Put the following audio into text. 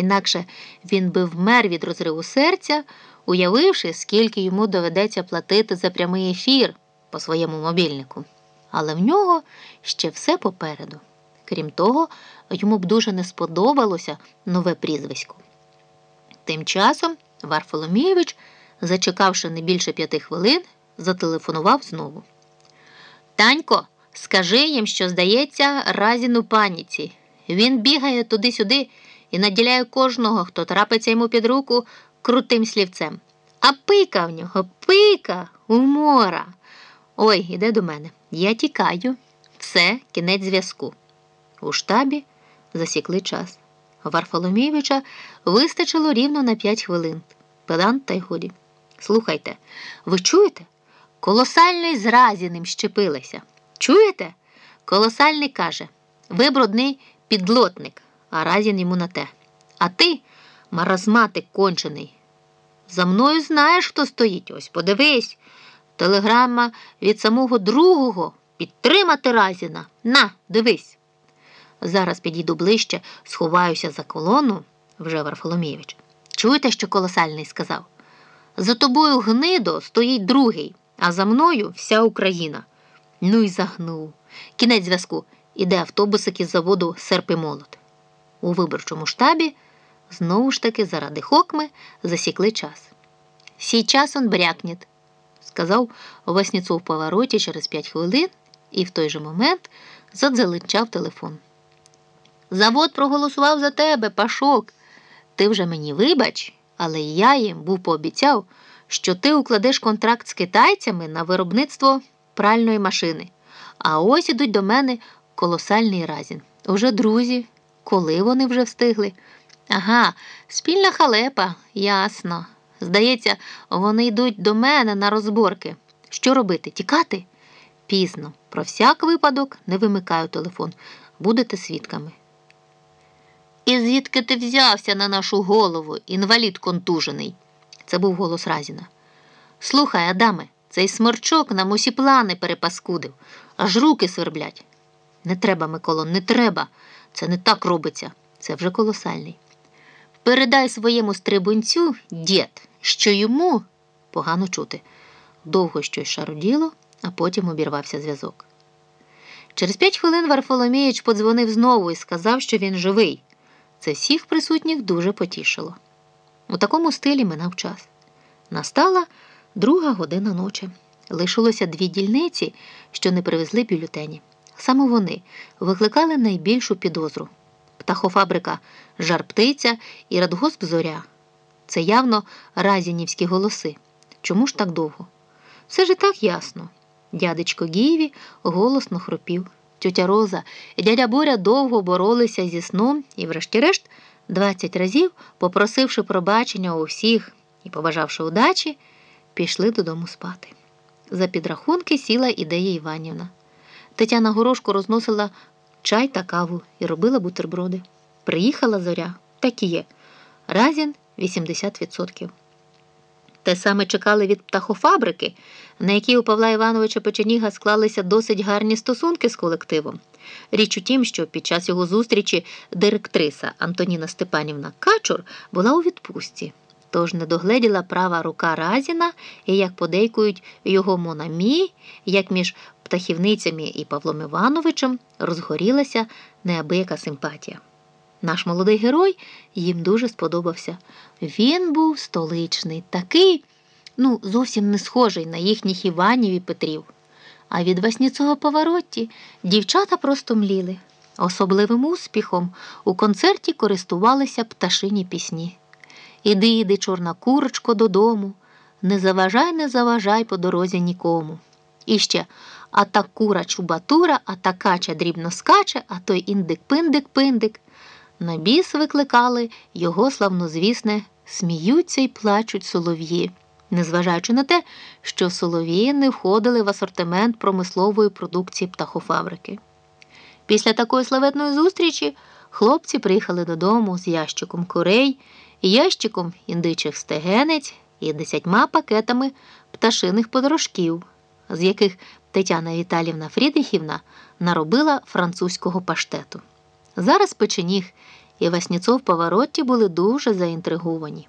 Інакше він би вмер від розриву серця, уявивши, скільки йому доведеться платити за прямий ефір по своєму мобільнику. Але в нього ще все попереду. Крім того, йому б дуже не сподобалося нове прізвисько. Тим часом Варфоломійович, зачекавши не більше п'яти хвилин, зателефонував знову. Танько, скажи їм, що, здається, разін у паніці. Він бігає туди-сюди і наділяє кожного, хто трапиться йому під руку крутим слівцем. А пика в нього, пика, умора. Ой, іде до мене. Я тікаю. Все, кінець зв'язку. У штабі засікли час. Варфоломійовича вистачило рівно на п'ять хвилин. Педант та й годі. Слухайте, ви чуєте? Колосальний з Разіним щепилися. Чуєте? Колосальний каже: ви брудний підлотник, а Разін йому на те. А ти, маразматик кончений. За мною знаєш, хто стоїть. Ось подивись. Телеграма від самого другого підтримати Разіна. На, дивись. Зараз підійду ближче, сховаюся за колону, вже Варфоломійович. Чуєте, що колосальний сказав? За тобою гнидо стоїть другий, а за мною вся Україна. Ну й загнув. Кінець зв'язку. Іде автобусик із заводу серп і молот. У виборчому штабі знову ж таки заради хокми засікли час. Сейчас он брякнет, сказав Васніцов в повороті через п'ять хвилин і в той же момент задзеленчав телефон. Завод проголосував за тебе, Пашок. Ти вже мені вибач, але я їм був пообіцяв, що ти укладеш контракт з китайцями на виробництво пральної машини. А ось ідуть до мене колосальний разін. Уже друзі, коли вони вже встигли. Ага, спільна халепа, ясно. Здається, вони йдуть до мене на розборки. Що робити? Тікати? Пізно. Про всяк випадок не вимикаю телефон. Будете свідками. І звідки ти взявся на нашу голову, інвалід контужений? Це був голос Разіна. Слухай, Адаме, цей сморчок нам усі плани перепаскудив, аж руки сверблять. Не треба, Миколо, не треба. Це не так робиться. Це вже колосальний. Передай своєму стрибунцю, дід, що йому погано чути. Довго щось шаруділо, а потім обірвався зв'язок. Через п'ять хвилин Варфоломієч подзвонив знову і сказав, що він живий. Це всіх присутніх дуже потішило. У такому стилі минав час. Настала друга година ночі. Лишилося дві дільниці, що не привезли бюлетені. Саме вони викликали найбільшу підозру птахофабрика Жар-Птиця і Радгосп Зоря. Це явно разінівські голоси. Чому ж так довго? Все ж і так ясно. Дядечко Гієві голосно хропів. Тьотя Роза і дядя Боря довго боролися зі сном і, врешті-решт, 20 разів, попросивши пробачення у всіх і побажавши удачі, пішли додому спати. За підрахунки сіла ідея Іванівна. Тетяна Горошко розносила чай та каву і робила бутерброди. Приїхала зоря, так і є. Разін 80%. Те саме чекали від птахофабрики, на якій у Павла Івановича Печеніга склалися досить гарні стосунки з колективом. Річ у тім, що під час його зустрічі директриса Антоніна Степанівна Качур була у відпустці, тож не догледіла права рука Разіна і, як подейкують його Монамі, як між птахівницями і Павлом Івановичем розгорілася неабияка симпатія. Наш молодий герой їм дуже сподобався. Він був столичний, такий, ну, зовсім не схожий на їхніх Іванів і Петрів. А від Васніцього Поворотті дівчата просто мліли. Особливим успіхом у концерті користувалися пташині пісні. Іди, іди, чорна курочко, додому, не заважай, не заважай по дорозі нікому. І ще а та кура чубатура, а та кача дрібно скаче, а той індик-пиндик-пиндик. На біс викликали його славнозвісне сміються й плачуть солов'ї, незважаючи на те, що солов'ї не входили в асортимент промислової продукції птахофабрики. Після такої славетної зустрічі хлопці приїхали додому з ящиком курей, ящиком індичих стегенець і десятьма пакетами пташиних подорожків, з яких Тетяна Віталівна Фрідихівна наробила французького паштету. Зараз печеніг і Васніцов Поворотті були дуже заінтриговані.